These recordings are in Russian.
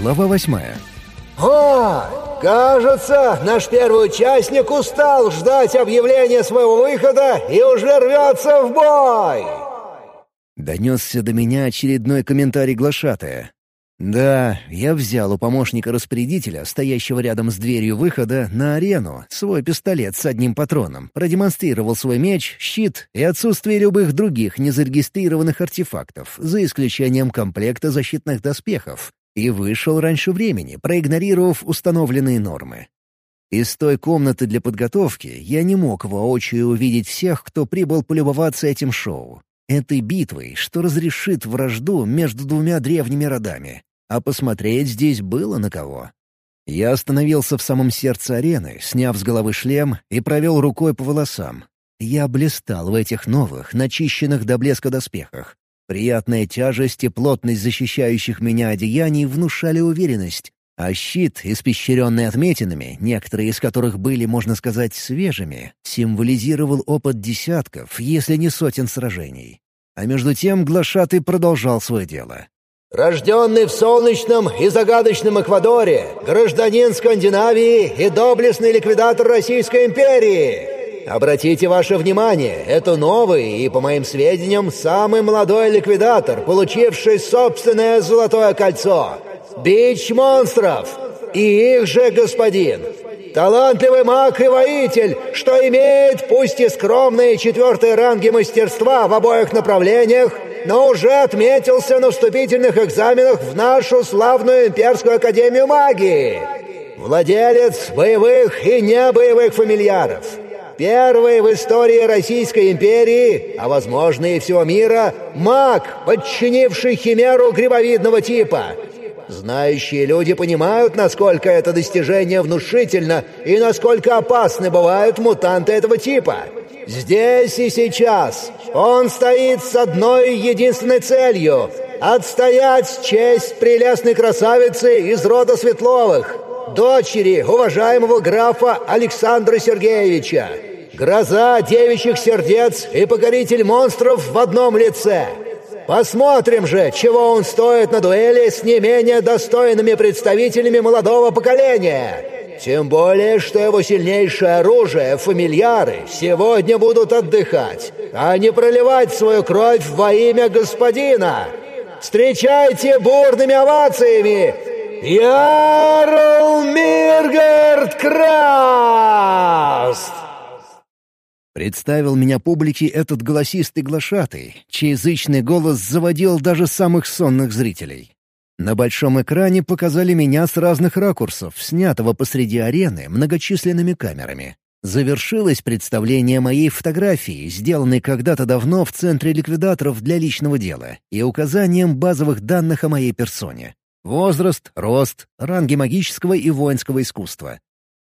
Глава восьмая. «О, кажется, наш первый участник устал ждать объявления своего выхода и уже рвется в бой!» Донесся до меня очередной комментарий глашатая. Да, я взял у помощника распорядителя, стоящего рядом с дверью выхода, на арену, свой пистолет с одним патроном, продемонстрировал свой меч, щит и отсутствие любых других незарегистрированных артефактов, за исключением комплекта защитных доспехов, и вышел раньше времени, проигнорировав установленные нормы. Из той комнаты для подготовки я не мог воочию увидеть всех, кто прибыл полюбоваться этим шоу. Этой битвой, что разрешит вражду между двумя древними родами а посмотреть здесь было на кого. Я остановился в самом сердце арены, сняв с головы шлем и провел рукой по волосам. Я блистал в этих новых, начищенных до блеска доспехах. Приятная тяжесть и плотность защищающих меня одеяний внушали уверенность, а щит, испещренный отметинами, некоторые из которых были, можно сказать, свежими, символизировал опыт десятков, если не сотен сражений. А между тем глашатый продолжал свое дело. Рожденный в солнечном и загадочном Эквадоре, гражданин Скандинавии и доблестный ликвидатор Российской империи. Обратите ваше внимание, это новый и, по моим сведениям, самый молодой ликвидатор, получивший собственное золотое кольцо. Бич монстров! И их же господин! Талантливый маг и воитель, что имеет, пусть и скромные четвертые ранги мастерства в обоих направлениях, но уже отметился на вступительных экзаменах в нашу славную Имперскую Академию Магии. Владелец боевых и небоевых фамильяров. Первый в истории Российской империи, а возможно и всего мира, маг, подчинивший химеру грибовидного типа. Знающие люди понимают, насколько это достижение внушительно и насколько опасны бывают мутанты этого типа. Здесь и сейчас он стоит с одной единственной целью — отстоять честь прелестной красавицы из рода Светловых, дочери уважаемого графа Александра Сергеевича. Гроза девичьих сердец и покоритель монстров в одном лице. Посмотрим же, чего он стоит на дуэли с не менее достойными представителями молодого поколения. Тем более, что его сильнейшее оружие, фамильяры, сегодня будут отдыхать, а не проливать свою кровь во имя господина. Встречайте бурными овациями Ярл Миргард Краст! Представил меня публике этот голосистый глашатый, чей язычный голос заводил даже самых сонных зрителей. На большом экране показали меня с разных ракурсов, снятого посреди арены многочисленными камерами. Завершилось представление моей фотографии, сделанной когда-то давно в Центре ликвидаторов для личного дела, и указанием базовых данных о моей персоне. Возраст, рост, ранги магического и воинского искусства.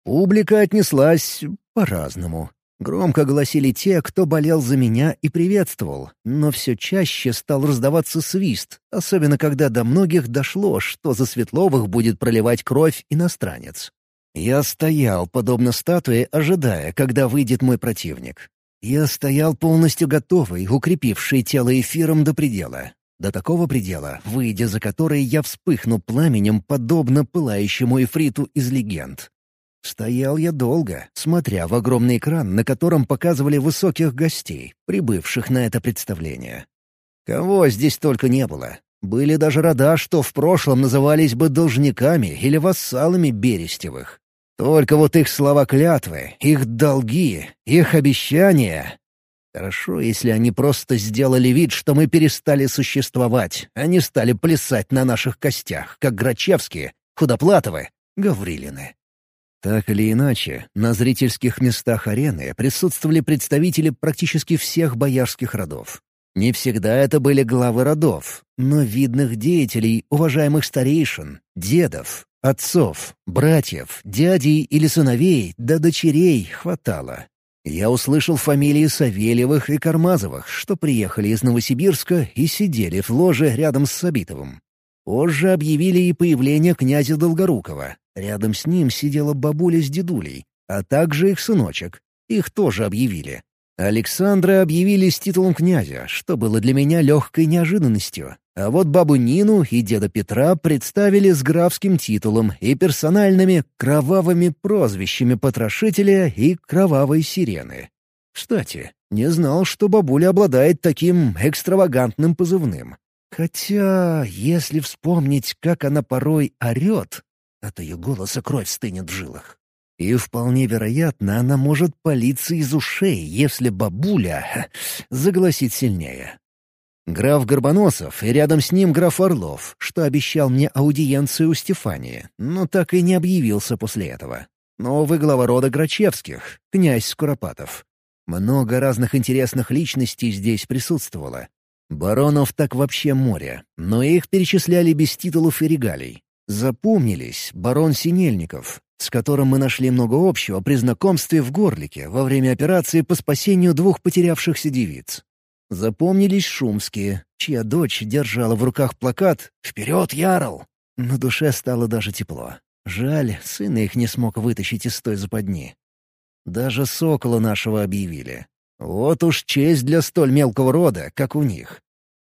Публика отнеслась по-разному. Громко голосили те, кто болел за меня и приветствовал, но все чаще стал раздаваться свист, особенно когда до многих дошло, что за Светловых будет проливать кровь иностранец. Я стоял, подобно статуе, ожидая, когда выйдет мой противник. Я стоял полностью готовый, укрепивший тело эфиром до предела. До такого предела, выйдя за который я вспыхну пламенем, подобно пылающему эфриту из легенд. Стоял я долго, смотря в огромный экран, на котором показывали высоких гостей, прибывших на это представление. Кого здесь только не было. Были даже рода, что в прошлом назывались бы должниками или вассалами Берестевых. Только вот их слова клятвы, их долги, их обещания... Хорошо, если они просто сделали вид, что мы перестали существовать, а не стали плясать на наших костях, как Грачевские, Худоплатовы, Гаврилины. Так или иначе, на зрительских местах арены присутствовали представители практически всех боярских родов. Не всегда это были главы родов, но видных деятелей, уважаемых старейшин, дедов, отцов, братьев, дядей или сыновей, да дочерей хватало. Я услышал фамилии Савельевых и Кармазовых, что приехали из Новосибирска и сидели в ложе рядом с Сабитовым. Позже объявили и появление князя Долгорукова, Рядом с ним сидела бабуля с дедулей, а также их сыночек. Их тоже объявили. Александра объявили с титулом князя, что было для меня легкой неожиданностью. А вот бабу Нину и деда Петра представили с графским титулом и персональными кровавыми прозвищами потрошителя и кровавой сирены. Кстати, не знал, что бабуля обладает таким экстравагантным позывным. Хотя, если вспомнить, как она порой орет, от ее голоса кровь стынет в жилах. И вполне вероятно, она может палиться из ушей, если бабуля загласит сильнее. Граф Горбоносов и рядом с ним граф Орлов, что обещал мне аудиенцию у Стефании, но так и не объявился после этого. Новый глава рода Грачевских, князь Скуропатов. Много разных интересных личностей здесь присутствовало. Баронов так вообще море, но их перечисляли без титулов и регалий. Запомнились барон Синельников, с которым мы нашли много общего при знакомстве в Горлике во время операции по спасению двух потерявшихся девиц. Запомнились шумские, чья дочь держала в руках плакат «Вперед, Ярл!». На душе стало даже тепло. Жаль, сына их не смог вытащить из той западни. Даже сокола нашего объявили. Вот уж честь для столь мелкого рода, как у них.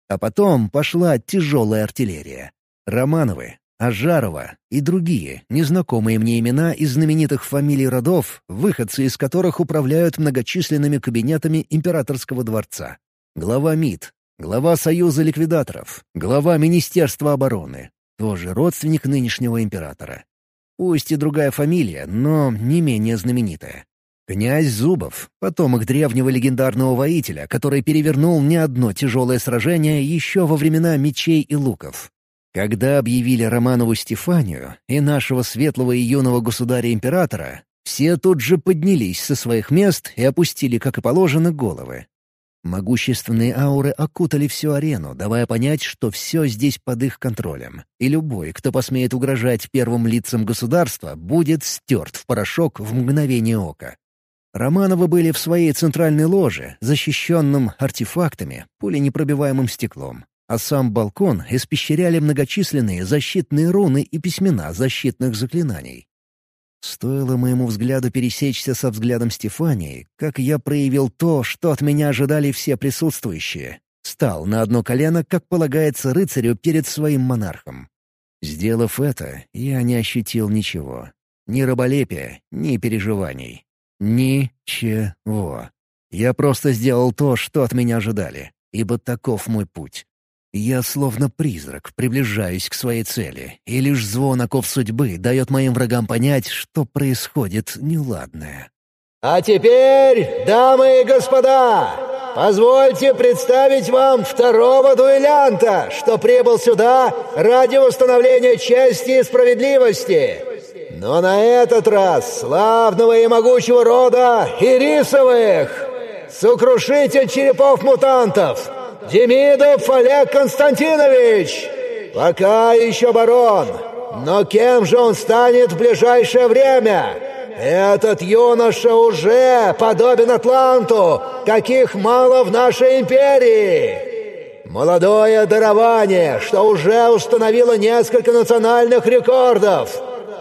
А потом пошла тяжелая артиллерия. Романовы, Ажарова и другие, незнакомые мне имена из знаменитых фамилий родов, выходцы из которых управляют многочисленными кабинетами императорского дворца. Глава МИД, глава Союза ликвидаторов, глава Министерства обороны, тоже родственник нынешнего императора. Пусть и другая фамилия, но не менее знаменитая. Князь Зубов, потомок древнего легендарного воителя, который перевернул не одно тяжелое сражение еще во времена мечей и луков. Когда объявили Романову Стефанию и нашего светлого и юного государя-императора, все тут же поднялись со своих мест и опустили, как и положено, головы. Могущественные ауры окутали всю арену, давая понять, что все здесь под их контролем, и любой, кто посмеет угрожать первым лицам государства, будет стерт в порошок в мгновение ока. Романовы были в своей центральной ложе, защищенном артефактами, пуленепробиваемым стеклом а сам балкон испещряли многочисленные защитные руны и письмена защитных заклинаний. Стоило моему взгляду пересечься со взглядом Стефании, как я проявил то, что от меня ожидали все присутствующие. Стал на одно колено, как полагается рыцарю перед своим монархом. Сделав это, я не ощутил ничего. Ни раболепия, ни переживаний. Ничего. Я просто сделал то, что от меня ожидали, ибо таков мой путь. Я словно призрак приближаюсь к своей цели, и лишь звон оков судьбы дает моим врагам понять, что происходит неладное. «А теперь, дамы и господа, позвольте представить вам второго дуэлянта, что прибыл сюда ради восстановления чести и справедливости. Но на этот раз славного и могучего рода Ирисовых, сокрушитель черепов мутантов». Демидов Олег Константинович! Пока еще барон, но кем же он станет в ближайшее время? Этот юноша уже подобен Атланту, каких мало в нашей империи. Молодое дарование, что уже установило несколько национальных рекордов.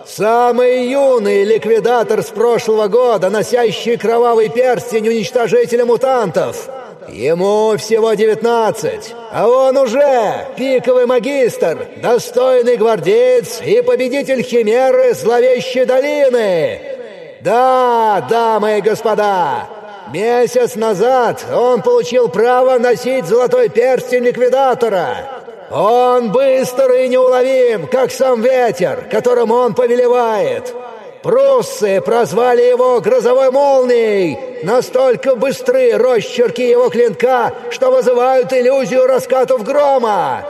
Самый юный ликвидатор с прошлого года, носящий кровавый перстень уничтожителя мутантов. Ему всего девятнадцать, а он уже пиковый магистр, достойный гвардеец и победитель Химеры Зловещей долины. Да, дамы и господа, месяц назад он получил право носить золотой перстень ликвидатора. Он быстр и неуловим, как сам ветер, которым он повелевает. Пруссы прозвали его «грозовой молнией». Настолько быстры росчерки его клинка, что вызывают иллюзию раскатов грома.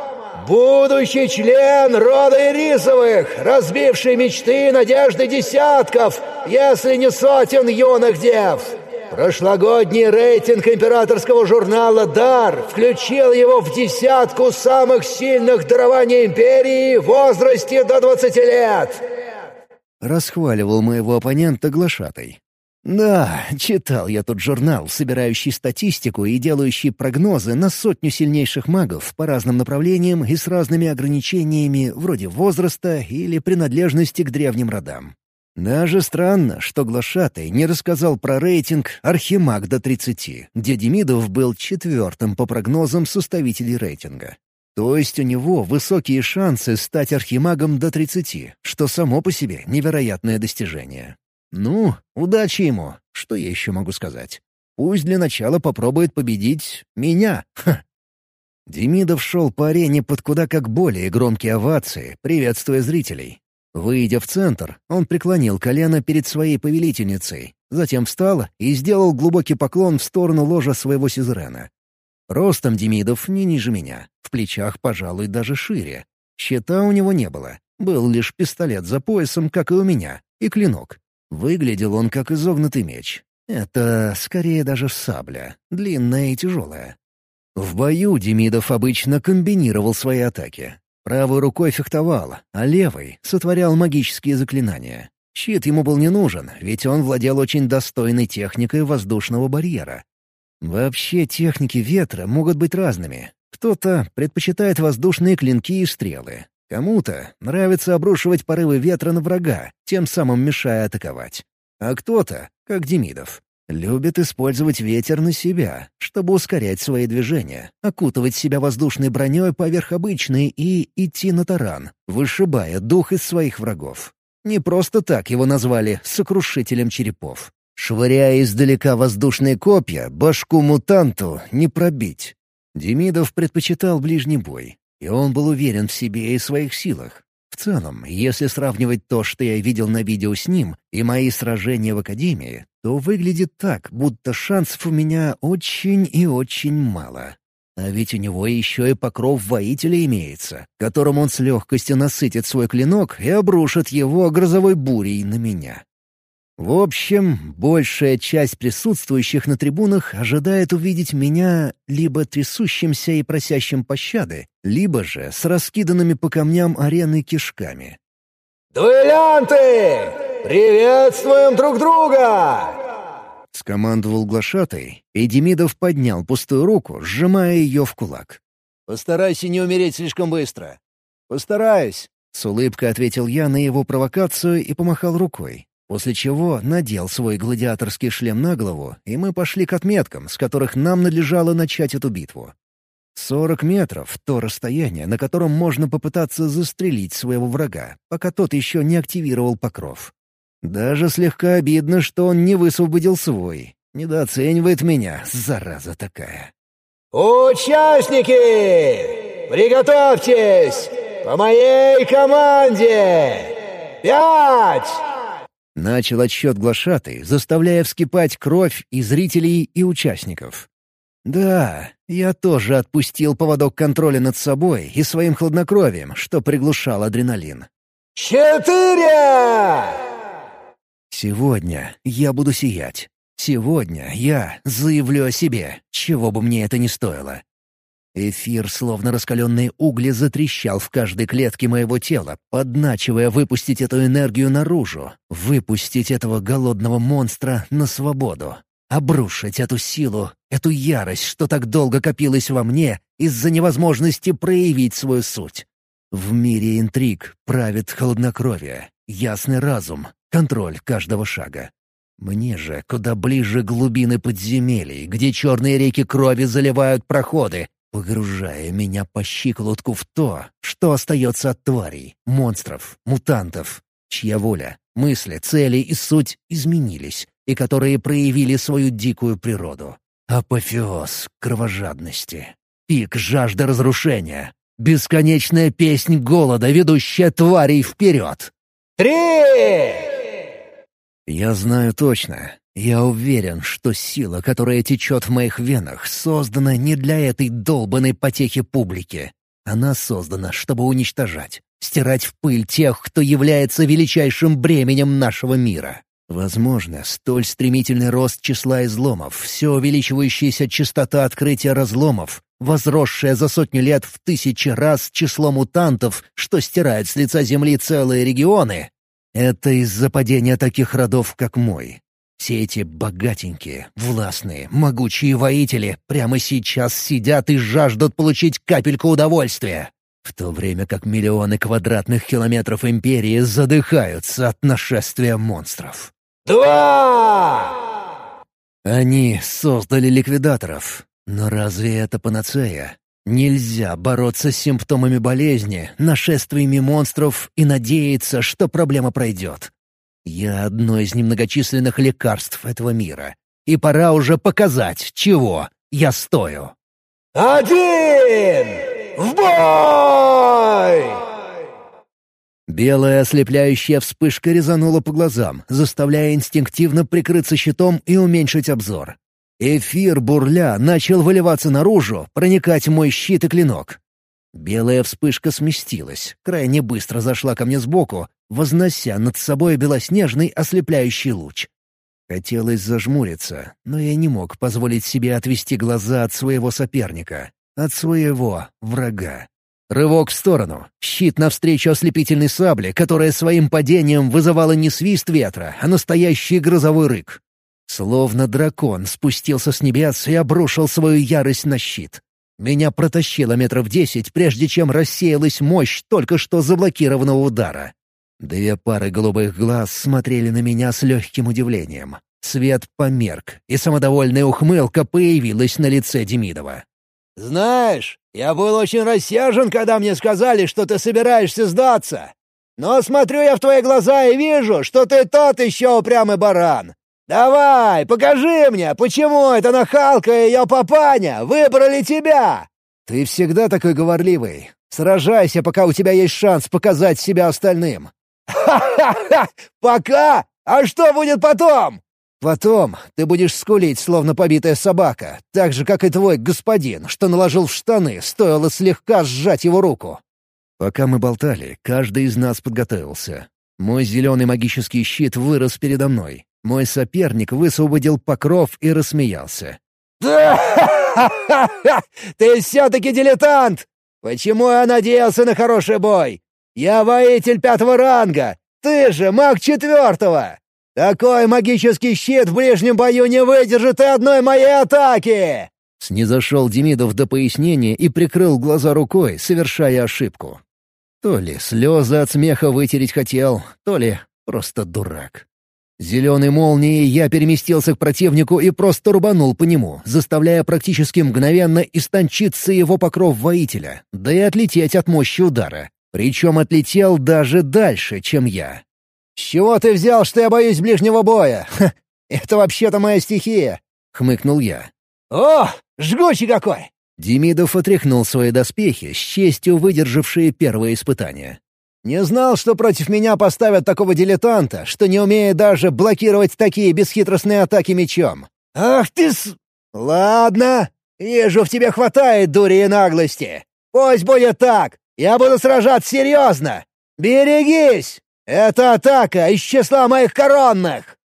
Будущий член рода Ирисовых, разбивший мечты и надежды десятков, если не сотен юных дев. Прошлогодний рейтинг императорского журнала «Дар» включил его в десятку самых сильных дарований империи в возрасте до 20 лет. Расхваливал моего оппонента глашатой. Да, читал я тот журнал, собирающий статистику и делающий прогнозы на сотню сильнейших магов по разным направлениям и с разными ограничениями вроде возраста или принадлежности к древним родам. Даже странно, что Глашатый не рассказал про рейтинг «Архимаг до 30», где Демидов был четвертым по прогнозам составителей рейтинга. То есть у него высокие шансы стать архимагом до 30, что само по себе невероятное достижение. Ну, удачи ему, что я еще могу сказать. Пусть для начала попробует победить меня. Ха. Демидов шел по арене под куда как более громкие овации, приветствуя зрителей. Выйдя в центр, он преклонил колено перед своей повелительницей, затем встал и сделал глубокий поклон в сторону ложа своего сюзерена. Ростом Демидов не ниже меня, в плечах, пожалуй, даже шире. Щита у него не было, был лишь пистолет за поясом, как и у меня, и клинок. Выглядел он как изогнутый меч. Это скорее даже сабля, длинная и тяжелая. В бою Демидов обычно комбинировал свои атаки. Правой рукой фехтовал, а левой сотворял магические заклинания. Щит ему был не нужен, ведь он владел очень достойной техникой воздушного барьера. Вообще техники ветра могут быть разными. Кто-то предпочитает воздушные клинки и стрелы. Кому-то нравится обрушивать порывы ветра на врага, тем самым мешая атаковать. А кто-то, как Демидов, Любит использовать ветер на себя, чтобы ускорять свои движения, окутывать себя воздушной броней поверх обычной и идти на таран, вышибая дух из своих врагов. Не просто так его назвали «сокрушителем черепов». Швыряя издалека воздушные копья, башку мутанту не пробить. Демидов предпочитал ближний бой, и он был уверен в себе и своих силах. В целом, если сравнивать то, что я видел на видео с ним, и мои сражения в Академии, то выглядит так, будто шансов у меня очень и очень мало. А ведь у него еще и покров воителя имеется, которым он с легкостью насытит свой клинок и обрушит его грозовой бурей на меня. В общем, большая часть присутствующих на трибунах ожидает увидеть меня либо трясущимся и просящим пощады, либо же с раскиданными по камням арены кишками. «Дуэлянты! Приветствуем друг друга!» Скомандовал глашатай, и Демидов поднял пустую руку, сжимая ее в кулак. «Постарайся не умереть слишком быстро». «Постараюсь», — с улыбкой ответил я на его провокацию и помахал рукой. После чего надел свой гладиаторский шлем на голову, и мы пошли к отметкам, с которых нам надлежало начать эту битву. Сорок метров — то расстояние, на котором можно попытаться застрелить своего врага, пока тот еще не активировал покров. Даже слегка обидно, что он не высвободил свой. Недооценивает меня, зараза такая. «Участники! Приготовьтесь! По моей команде! Пять!» Начал отсчет глашатый, заставляя вскипать кровь и зрителей, и участников. Да, я тоже отпустил поводок контроля над собой и своим хладнокровием, что приглушал адреналин. «Четыре!» Сегодня я буду сиять. Сегодня я заявлю о себе, чего бы мне это ни стоило. Эфир, словно раскаленные угли, затрещал в каждой клетке моего тела, подначивая выпустить эту энергию наружу, выпустить этого голодного монстра на свободу, обрушить эту силу, эту ярость, что так долго копилась во мне из-за невозможности проявить свою суть. В мире интриг правит холоднокровие, ясный разум, контроль каждого шага. Мне же куда ближе глубины подземелий, где черные реки крови заливают проходы, погружая меня по щиколотку в то, что остается от тварей, монстров, мутантов, чья воля, мысли, цели и суть изменились, и которые проявили свою дикую природу. Апофеоз кровожадности, пик жажды разрушения, бесконечная песнь голода, ведущая тварей вперед. «Три!» Я знаю точно, я уверен, что сила, которая течет в моих венах, создана не для этой долбанной потехи публики. Она создана, чтобы уничтожать, стирать в пыль тех, кто является величайшим бременем нашего мира. Возможно, столь стремительный рост числа изломов, все увеличивающаяся частота открытия разломов, возросшая за сотню лет в тысячи раз число мутантов, что стирает с лица Земли целые регионы — это из-за падения таких родов, как мой. Все эти богатенькие, властные, могучие воители прямо сейчас сидят и жаждут получить капельку удовольствия. в то время как миллионы квадратных километров Империи задыхаются от нашествия монстров. «Два!» Они создали ликвидаторов. Но разве это панацея? Нельзя бороться с симптомами болезни, нашествиями монстров и надеяться, что проблема пройдет. Я одно из немногочисленных лекарств этого мира. И пора уже показать, чего я стою. «Один! В бой!» Белая ослепляющая вспышка резанула по глазам, заставляя инстинктивно прикрыться щитом и уменьшить обзор. Эфир бурля начал выливаться наружу, проникать в мой щит и клинок. Белая вспышка сместилась, крайне быстро зашла ко мне сбоку, вознося над собой белоснежный ослепляющий луч. Хотелось зажмуриться, но я не мог позволить себе отвести глаза от своего соперника, от своего врага. Рывок в сторону, щит навстречу ослепительной сабле, которая своим падением вызывала не свист ветра, а настоящий грозовой рык. Словно дракон спустился с небес и обрушил свою ярость на щит. Меня протащило метров десять, прежде чем рассеялась мощь только что заблокированного удара. Две пары голубых глаз смотрели на меня с легким удивлением. Свет померк, и самодовольная ухмылка появилась на лице Демидова. «Знаешь, я был очень рассержен, когда мне сказали, что ты собираешься сдаться. Но смотрю я в твои глаза и вижу, что ты тот еще упрямый баран. «Давай, покажи мне, почему эта нахалка и ее папаня выбрали тебя!» «Ты всегда такой говорливый. Сражайся, пока у тебя есть шанс показать себя остальным». «Ха-ха-ха! Пока? А что будет потом?» «Потом ты будешь скулить, словно побитая собака, так же, как и твой господин, что наложил в штаны, стоило слегка сжать его руку». Пока мы болтали, каждый из нас подготовился. Мой зеленый магический щит вырос передо мной. Мой соперник высвободил покров и рассмеялся. «Ты все-таки дилетант! Почему я надеялся на хороший бой? Я воитель пятого ранга, ты же маг четвертого! Такой магический щит в ближнем бою не выдержит и одной моей атаки!» Снизошел Демидов до пояснения и прикрыл глаза рукой, совершая ошибку. То ли слезы от смеха вытереть хотел, то ли просто дурак. Зеленой молнией я переместился к противнику и просто рубанул по нему, заставляя практически мгновенно истончиться его покров воителя, да и отлететь от мощи удара. Причем отлетел даже дальше, чем я. «С чего ты взял, что я боюсь ближнего боя? Ха, это вообще-то моя стихия!» — хмыкнул я. «О, жгучий какой!» Демидов отряхнул свои доспехи, с честью выдержавшие первое испытание. Не знал, что против меня поставят такого дилетанта, что не умеет даже блокировать такие бесхитростные атаки мечом. Ах ты с... Ладно, вижу, в тебе хватает дури и наглости. Пусть будет так, я буду сражаться серьезно. Берегись! Это атака из числа моих коронных!»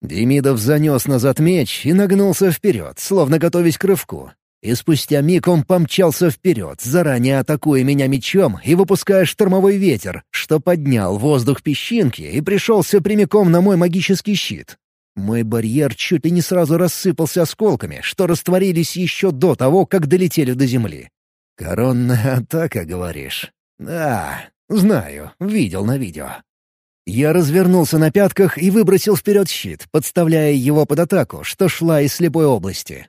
Демидов занес назад меч и нагнулся вперед, словно готовясь к рывку. И спустя миг он помчался вперед, заранее атакуя меня мечом и выпуская штормовой ветер, что поднял воздух песчинки и пришелся прямиком на мой магический щит. Мой барьер чуть ли не сразу рассыпался осколками, что растворились еще до того, как долетели до земли. «Коронная атака, говоришь?» «Да, знаю, видел на видео». Я развернулся на пятках и выбросил вперед щит, подставляя его под атаку, что шла из слепой области.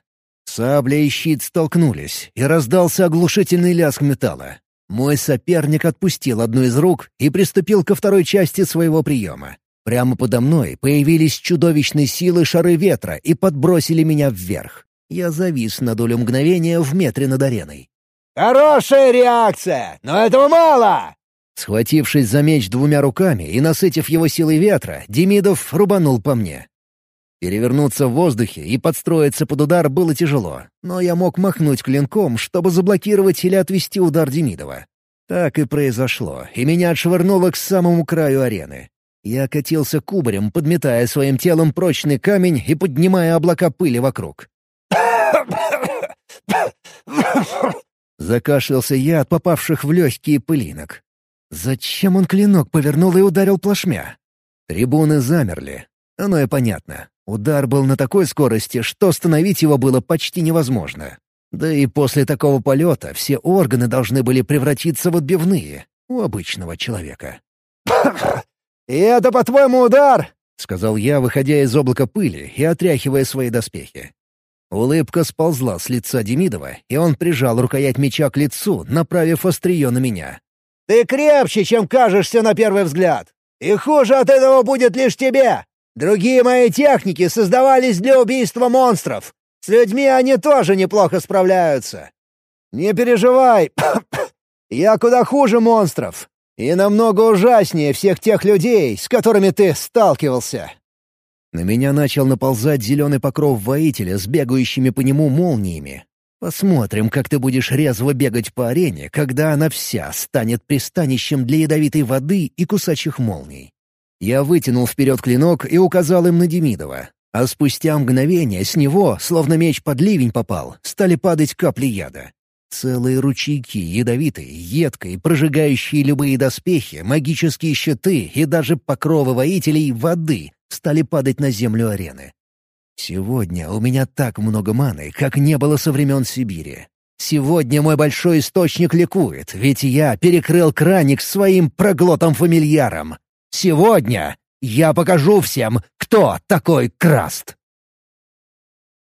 Сабля и щит столкнулись, и раздался оглушительный лязг металла. Мой соперник отпустил одну из рук и приступил ко второй части своего приема. Прямо подо мной появились чудовищные силы шары ветра и подбросили меня вверх. Я завис на долю мгновения в метре над ареной. «Хорошая реакция, но этого мало!» Схватившись за меч двумя руками и насытив его силой ветра, Демидов рубанул по мне. Перевернуться в воздухе и подстроиться под удар было тяжело, но я мог махнуть клинком, чтобы заблокировать или отвести удар Демидова. Так и произошло, и меня отшвырнуло к самому краю арены. Я катился кубарем, подметая своим телом прочный камень и поднимая облака пыли вокруг. Закашлялся я от попавших в легкие пылинок. Зачем он клинок повернул и ударил плашмя? Трибуны замерли. Оно и понятно. Удар был на такой скорости, что остановить его было почти невозможно. Да и после такого полета все органы должны были превратиться в отбивные у обычного человека. «И это, по-твоему, удар?» — сказал я, выходя из облака пыли и отряхивая свои доспехи. Улыбка сползла с лица Демидова, и он прижал рукоять меча к лицу, направив острие на меня. «Ты крепче, чем кажешься на первый взгляд. И хуже от этого будет лишь тебе. Другие мои техники создавались для убийства монстров. С людьми они тоже неплохо справляются. Не переживай, я куда хуже монстров. И намного ужаснее всех тех людей, с которыми ты сталкивался. На меня начал наползать зеленый покров воителя с бегающими по нему молниями. Посмотрим, как ты будешь резво бегать по арене, когда она вся станет пристанищем для ядовитой воды и кусачих молний. Я вытянул вперед клинок и указал им на Демидова. А спустя мгновение с него, словно меч под ливень попал, стали падать капли яда. Целые ручейки ядовитой, едкой, прожигающие любые доспехи, магические щиты и даже покровы воителей воды стали падать на землю арены. Сегодня у меня так много маны, как не было со времен Сибири. Сегодня мой большой источник ликует, ведь я перекрыл краник своим проглотом-фамильяром. Сегодня я покажу всем, кто такой Краст.